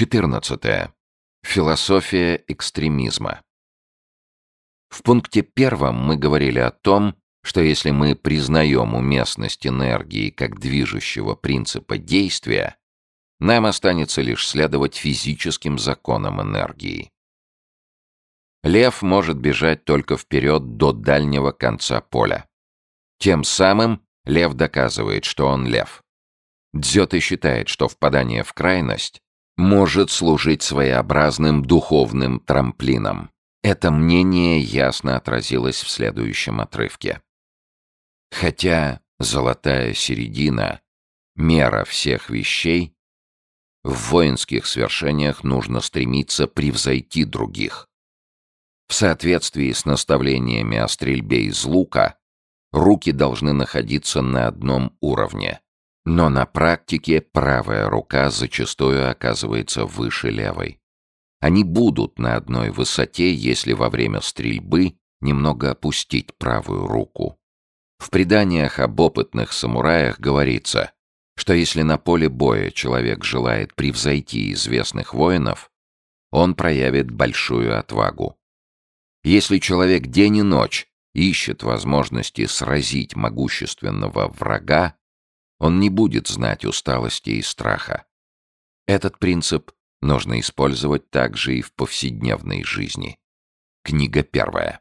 14. Философия экстремизма. В пункте первом мы говорили о том, что если мы признаем уместность энергии как движущего принципа действия, нам останется лишь следовать физическим законам энергии. Лев может бежать только вперед до дальнего конца поля. Тем самым лев доказывает, что он лев. Дзёте считает, что впадание в крайность может служить своеобразным духовным трамплином. Это мнение ясно отразилось в следующем отрывке. Хотя золотая середина — мера всех вещей, в воинских свершениях нужно стремиться превзойти других. В соответствии с наставлениями о стрельбе из лука, руки должны находиться на одном уровне, но на практике правая рука зачастую оказывается выше левой. Они будут на одной высоте, если во время стрельбы немного опустить правую руку. В преданиях об опытных самураях говорится, что если на поле боя человек желает превзойти известных воинов, он проявит большую отвагу. Если человек день и ночь ищет возможности сразить могущественного врага, он не будет знать усталости и страха. Этот принцип нужно использовать также и в повседневной жизни. Книга первая.